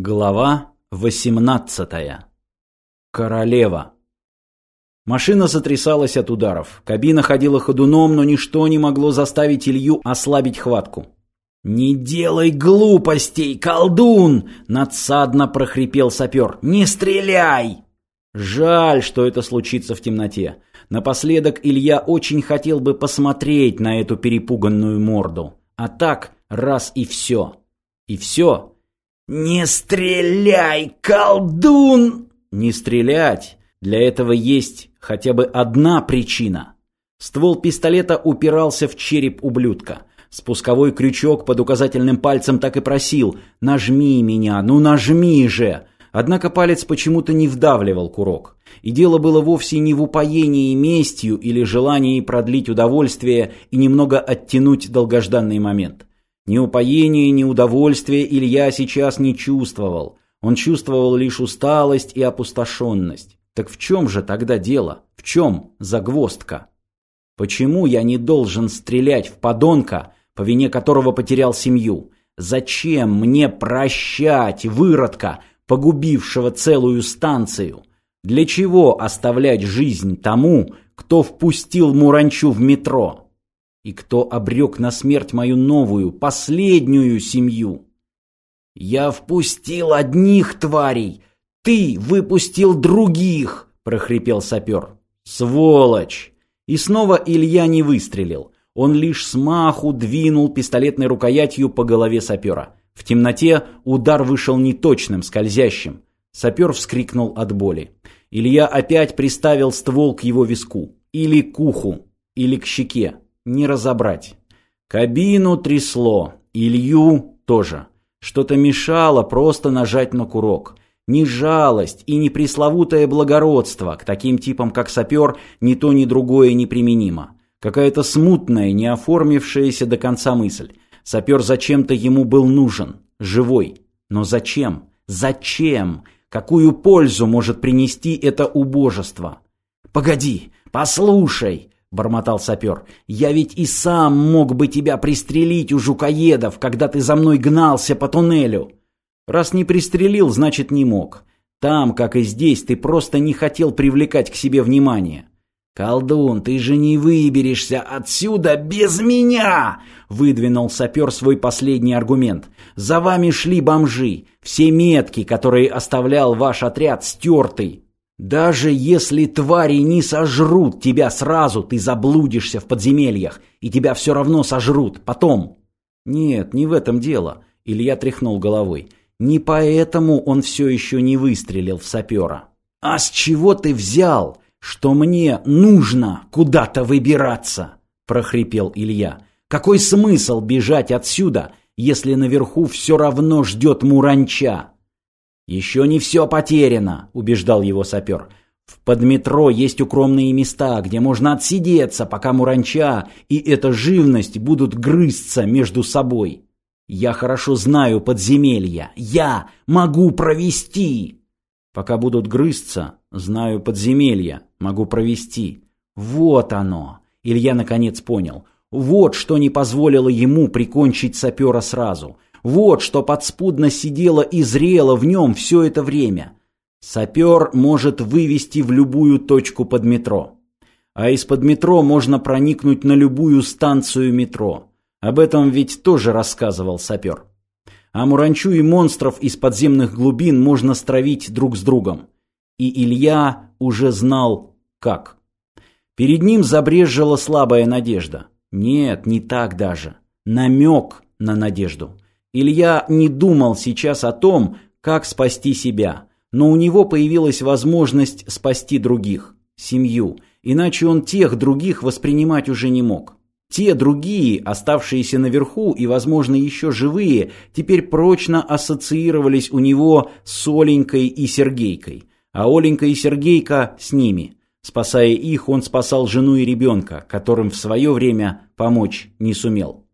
Глава 18. Королева. Машина сотрясалась от ударов. Кабина ходила ходуном, но ничто не могло заставить Илью ослабить хватку. «Не делай глупостей, колдун!» — надсадно прохрипел сапер. «Не стреляй!» Жаль, что это случится в темноте. Напоследок Илья очень хотел бы посмотреть на эту перепуганную морду. А так раз и все. И все «Не стреляй, колдун!» «Не стрелять! Для этого есть хотя бы одна причина!» Ствол пистолета упирался в череп ублюдка. Спусковой крючок под указательным пальцем так и просил «Нажми меня, ну нажми же!» Однако палец почему-то не вдавливал курок. И дело было вовсе не в упоении местью или желании продлить удовольствие и немного оттянуть долгожданный момент. Ни упоения, ни удовольствия Илья сейчас не чувствовал. Он чувствовал лишь усталость и опустошенность. Так в чем же тогда дело? В чем загвоздка? Почему я не должен стрелять в подонка, по вине которого потерял семью? Зачем мне прощать выродка, погубившего целую станцию? Для чего оставлять жизнь тому, кто впустил Муранчу в метро? И кто обрек на смерть мою новую, последнюю семью. «Я впустил одних тварей, ты выпустил других!» — прохрипел сапер. «Сволочь!» И снова Илья не выстрелил. Он лишь смаху двинул пистолетной рукоятью по голове сапера. В темноте удар вышел неточным, скользящим. Сапер вскрикнул от боли. Илья опять приставил ствол к его виску. Или к уху, или к щеке не разобрать. Кабину трясло, Илью тоже. Что-то мешало просто нажать на курок. Ни жалость и ни пресловутое благородство к таким типам, как сапер, ни то, ни другое неприменимо. Какая-то смутная, не оформившаяся до конца мысль. Сапер зачем-то ему был нужен, живой. Но зачем? Зачем? Какую пользу может принести это убожество? «Погоди, послушай!» — бормотал сапер. «Я ведь и сам мог бы тебя пристрелить у жукоедов, когда ты за мной гнался по туннелю». «Раз не пристрелил, значит, не мог. Там, как и здесь, ты просто не хотел привлекать к себе внимание». «Колдун, ты же не выберешься отсюда без меня!» — выдвинул сапер свой последний аргумент. «За вами шли бомжи. Все метки, которые оставлял ваш отряд, стерты. Даже если твари не сожрут тебя сразу, ты заблудишься в подземельях, и тебя все равно сожрут потом. Нет, не в этом дело. Илья тряхнул головой. Не поэтому он все еще не выстрелил в сапера. А с чего ты взял, что мне нужно куда-то выбираться? прохрипел Илья. Какой смысл бежать отсюда, если наверху все равно ждет муранча? «Еще не все потеряно», — убеждал его сапер. «В подметро есть укромные места, где можно отсидеться, пока муранча и эта живность будут грызться между собой. Я хорошо знаю подземелья. Я могу провести!» «Пока будут грызться, знаю подземелья, могу провести. Вот оно!» Илья наконец понял. Вот что не позволило ему прикончить сапера сразу — вот что подспудно сидело и зрело в нем все это время. Сапер может вывести в любую точку под метро. А из-под метро можно проникнуть на любую станцию метро. Об этом ведь тоже рассказывал сапер. А Муранчу и монстров из подземных глубин можно стравить друг с другом. И Илья уже знал, как. Перед ним забрежжила слабая надежда. Нет, не так даже. Намек на надежду. Илья не думал сейчас о том, как спасти себя, но у него появилась возможность спасти других, семью, иначе он тех других воспринимать уже не мог. Те другие, оставшиеся наверху и, возможно, еще живые, теперь прочно ассоциировались у него с Оленькой и Сергейкой, а Оленька и Сергейка с ними. Спасая их, он спасал жену и ребенка, которым в свое время помочь не сумел.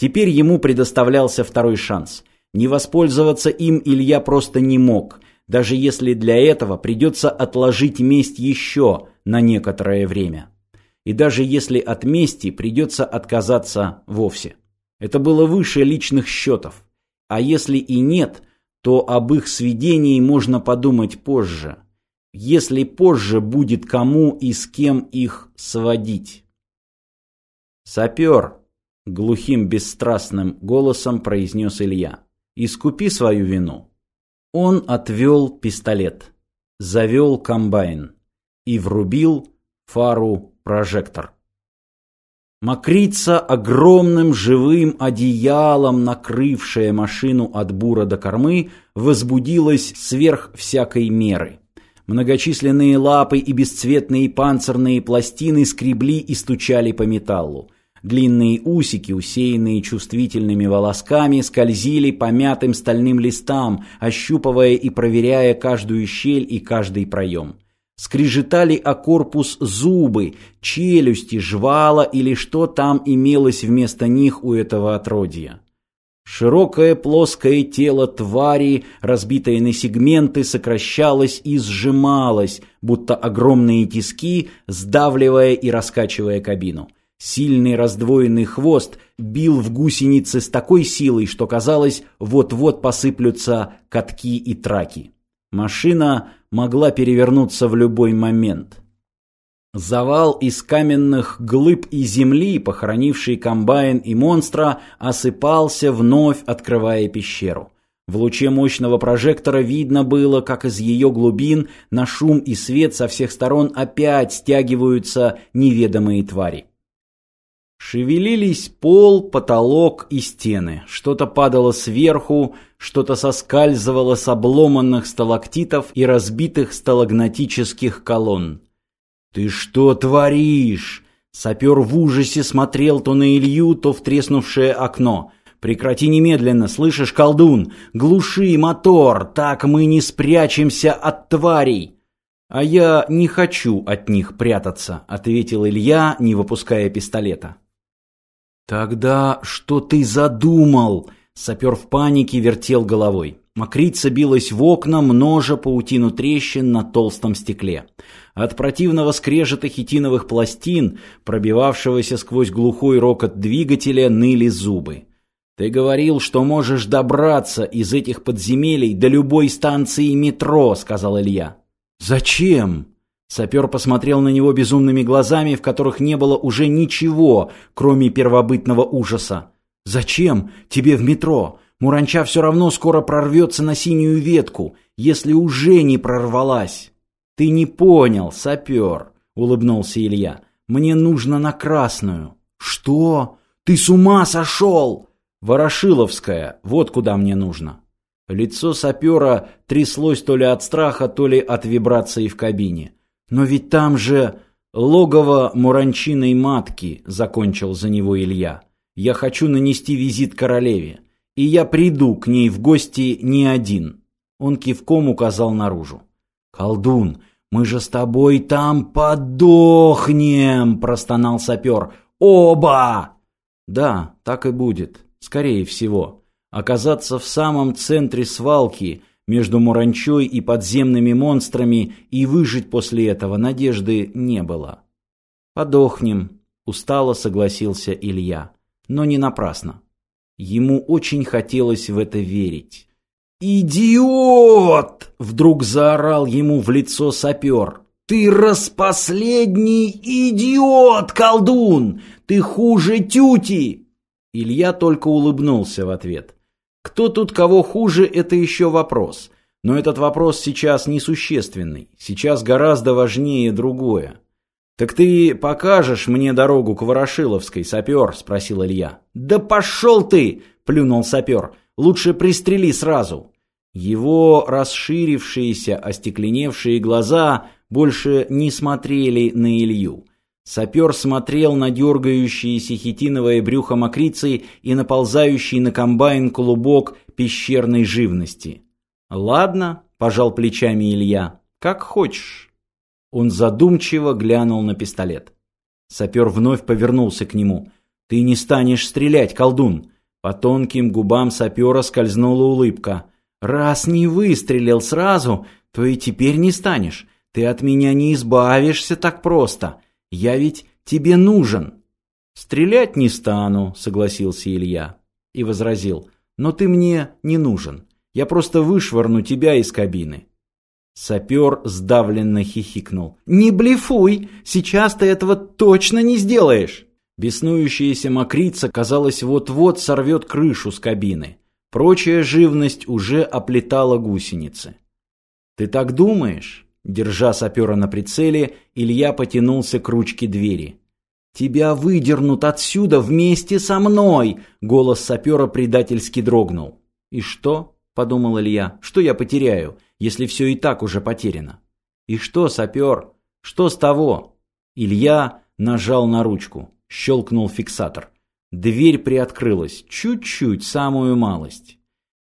Теперь ему предоставлялся второй шанс. Не воспользоваться им Илья просто не мог, даже если для этого придется отложить месть еще на некоторое время. И даже если от мести придется отказаться вовсе. Это было выше личных счетов. А если и нет, то об их сведении можно подумать позже, если позже будет кому и с кем их сводить. «Сапер!» — глухим бесстрастным голосом произнес Илья. «Искупи свою вину». Он отвел пистолет, завел комбайн и врубил фару прожектор. Мокрица огромным живым одеялом, накрывшая машину от бура до кормы, возбудилась сверх всякой меры. Многочисленные лапы и бесцветные панцирные пластины скребли и стучали по металлу. Длинные усики, усеянные чувствительными волосками, скользили по мятым стальным листам, ощупывая и проверяя каждую щель и каждый проем. Скрежетали о корпус зубы, челюсти, жвала или что там имелось вместо них у этого отродья. Широкое плоское тело твари, разбитое на сегменты, сокращалось и сжималось, будто огромные тиски, сдавливая и раскачивая кабину. Сильный раздвоенный хвост бил в гусеницы с такой силой, что казалось, вот-вот посыплются катки и траки. Машина могла перевернуться в любой момент. Завал из каменных глыб и земли, похоронивший комбайн и монстра, осыпался, вновь открывая пещеру. В луче мощного прожектора видно было, как из ее глубин на шум и свет со всех сторон опять стягиваются неведомые твари. Шевелились пол, потолок и стены. Что-то падало сверху, что-то соскальзывало с обломанных сталактитов и разбитых сталагнатических колонн. «Ты что творишь?» Сапер в ужасе смотрел то на Илью, то в треснувшее окно. «Прекрати немедленно, слышишь, колдун? Глуши мотор, так мы не спрячемся от тварей!» «А я не хочу от них прятаться», — ответил Илья, не выпуская пистолета. «Тогда что ты задумал?» Сапер в панике вертел головой. Мокрица билась в окна, множа паутину трещин на толстом стекле. От противного скрежета хитиновых пластин, пробивавшегося сквозь глухой рокот двигателя, ныли зубы. «Ты говорил, что можешь добраться из этих подземелий до любой станции метро», — сказал Илья. «Зачем?» Сапер посмотрел на него безумными глазами, в которых не было уже ничего, кроме первобытного ужаса. «Зачем тебе в метро? Муранча все равно скоро прорвется на синюю ветку, если уже не прорвалась». «Ты не понял, сапер», — улыбнулся Илья. «Мне нужно на красную». «Что? Ты с ума сошел?» «Ворошиловская, вот куда мне нужно». Лицо сапера тряслось то ли от страха, то ли от вибрации в кабине. «Но ведь там же логово муранчиной матки», — закончил за него Илья. «Я хочу нанести визит королеве, и я приду к ней в гости не один». Он кивком указал наружу. «Колдун, мы же с тобой там подохнем!» — простонал сапер. «Оба!» «Да, так и будет, скорее всего. Оказаться в самом центре свалки — между Муранчой и подземными монстрами, и выжить после этого надежды не было. «Подохнем», — устало согласился Илья, но не напрасно. Ему очень хотелось в это верить. «Идиот!» — вдруг заорал ему в лицо сапер. «Ты распоследний идиот, колдун! Ты хуже тюти!» Илья только улыбнулся в ответ. Кто тут кого хуже, это еще вопрос. Но этот вопрос сейчас несущественный. Сейчас гораздо важнее другое. «Так ты покажешь мне дорогу к Ворошиловской, сапер?» – спросил Илья. «Да пошел ты!» – плюнул сапер. «Лучше пристрели сразу». Его расширившиеся, остекленевшие глаза больше не смотрели на Илью. Сапер смотрел на дергающееся хитиновое брюхо мокрицы и наползающий на комбайн клубок пещерной живности. «Ладно», — пожал плечами Илья, — «как хочешь». Он задумчиво глянул на пистолет. Сапер вновь повернулся к нему. «Ты не станешь стрелять, колдун!» По тонким губам сапера скользнула улыбка. «Раз не выстрелил сразу, то и теперь не станешь. Ты от меня не избавишься так просто. Я ведь тебе нужен. Стрелять не стану, согласился Илья и возразил. Но ты мне не нужен. Я просто вышвырну тебя из кабины». Сапер сдавленно хихикнул. «Не блефуй! Сейчас ты этого точно не сделаешь!» Беснующаяся мокрица, казалось, вот-вот сорвет крышу с кабины. Прочая живность уже оплетала гусеницы. «Ты так думаешь?» Держа сапера на прицеле, Илья потянулся к ручке двери. «Тебя выдернут отсюда вместе со мной!» Голос сапера предательски дрогнул. «И что?» — подумал Илья. «Что я потеряю, если все и так уже потеряно?» «И что, сапер? Что с того?» Илья нажал на ручку. Щелкнул фиксатор. Дверь приоткрылась. Чуть-чуть, самую малость.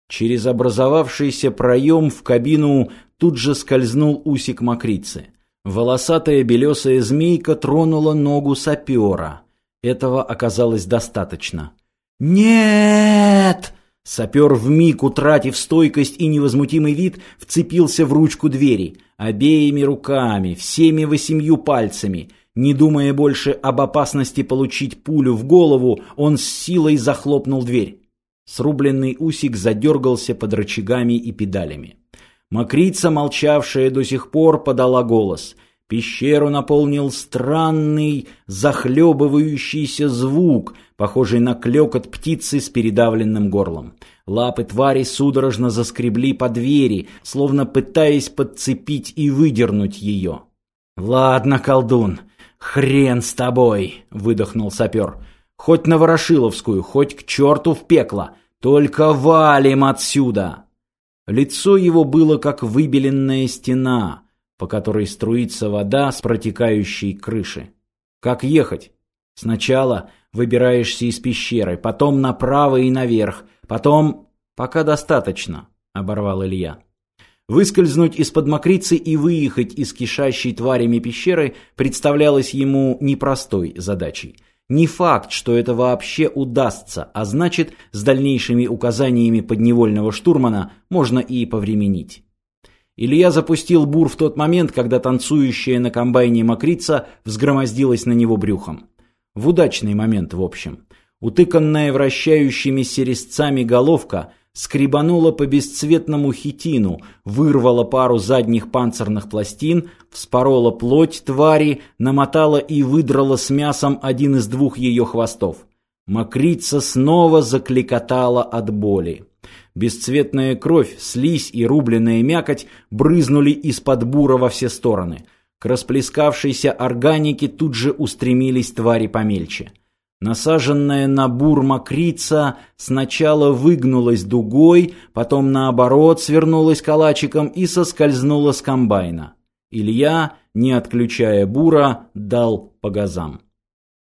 Через образовавшийся проем в кабину тут же скользнул усик мокрицы. Волосатая белесая змейка тронула ногу сапера. Этого оказалось достаточно. «Нет!» Сапер, вмиг утратив стойкость и невозмутимый вид, вцепился в ручку двери. Обеими руками, всеми восемью пальцами. Не думая больше об опасности получить пулю в голову, он с силой захлопнул дверь. Срубленный усик задергался под рычагами и педалями. Мокрица, молчавшая до сих пор, подала голос. Пещеру наполнил странный, захлебывающийся звук, похожий на клёкот птицы с передавленным горлом. Лапы твари судорожно заскребли по двери, словно пытаясь подцепить и выдернуть ее. «Ладно, колдун, хрен с тобой!» — выдохнул сапер. «Хоть на Ворошиловскую, хоть к черту в пекло, только валим отсюда!» Лицо его было как выбеленная стена, по которой струится вода с протекающей крыши. Как ехать? Сначала выбираешься из пещеры, потом направо и наверх, потом... Пока достаточно, оборвал Илья. Выскользнуть из-под мокрицы и выехать из кишащей тварями пещеры представлялось ему непростой задачей. Не факт, что это вообще удастся, а значит, с дальнейшими указаниями подневольного штурмана можно и повременить. Илья запустил бур в тот момент, когда танцующая на комбайне мокрица взгромоздилась на него брюхом. В удачный момент, в общем. Утыканная вращающимися резцами головка – скребанула по бесцветному хитину, вырвала пару задних панцирных пластин, вспорола плоть твари, намотала и выдрала с мясом один из двух ее хвостов. Мокрица снова закликотала от боли. Бесцветная кровь, слизь и рубленная мякоть брызнули из-под бура во все стороны. К расплескавшейся органике тут же устремились твари помельче. Насаженная на бур мокрица сначала выгнулась дугой, потом наоборот свернулась калачиком и соскользнула с комбайна. Илья, не отключая бура, дал по газам.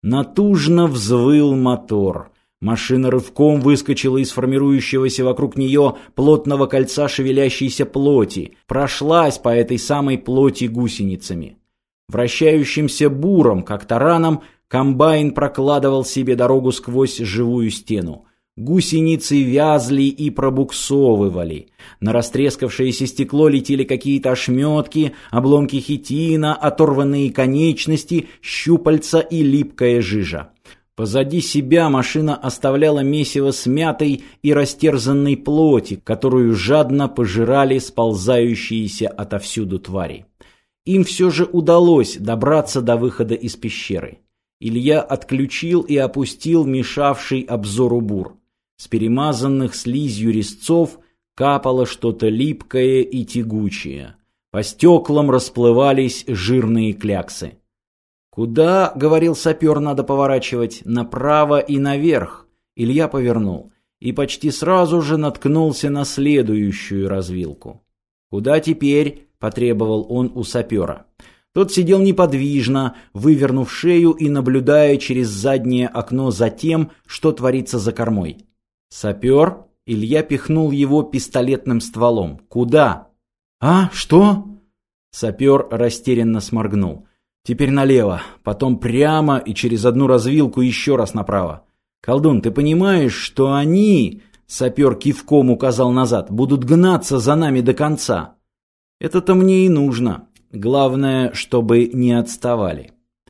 Натужно взвыл мотор. Машина рывком выскочила из формирующегося вокруг нее плотного кольца шевелящейся плоти, прошлась по этой самой плоти гусеницами. Вращающимся буром, как тараном, Комбайн прокладывал себе дорогу сквозь живую стену. Гусеницы вязли и пробуксовывали. На растрескавшееся стекло летели какие-то ошметки, обломки хитина, оторванные конечности, щупальца и липкая жижа. Позади себя машина оставляла месиво смятой и растерзанной плоти, которую жадно пожирали сползающиеся отовсюду твари. Им все же удалось добраться до выхода из пещеры. Илья отключил и опустил мешавший обзору бур. С перемазанных слизью резцов капало что-то липкое и тягучее. По стеклам расплывались жирные кляксы. «Куда, — говорил сапер, — надо поворачивать? Направо и наверх». Илья повернул и почти сразу же наткнулся на следующую развилку. «Куда теперь?» — потребовал он у сапера. Тот сидел неподвижно, вывернув шею и наблюдая через заднее окно за тем, что творится за кормой. «Сапер?» Илья пихнул его пистолетным стволом. «Куда?» «А, что?» Сапер растерянно сморгнул. «Теперь налево, потом прямо и через одну развилку еще раз направо. Колдун, ты понимаешь, что они...» Сапер кивком указал назад. «Будут гнаться за нами до конца». «Это-то мне и нужно. Главное, чтобы не отставали.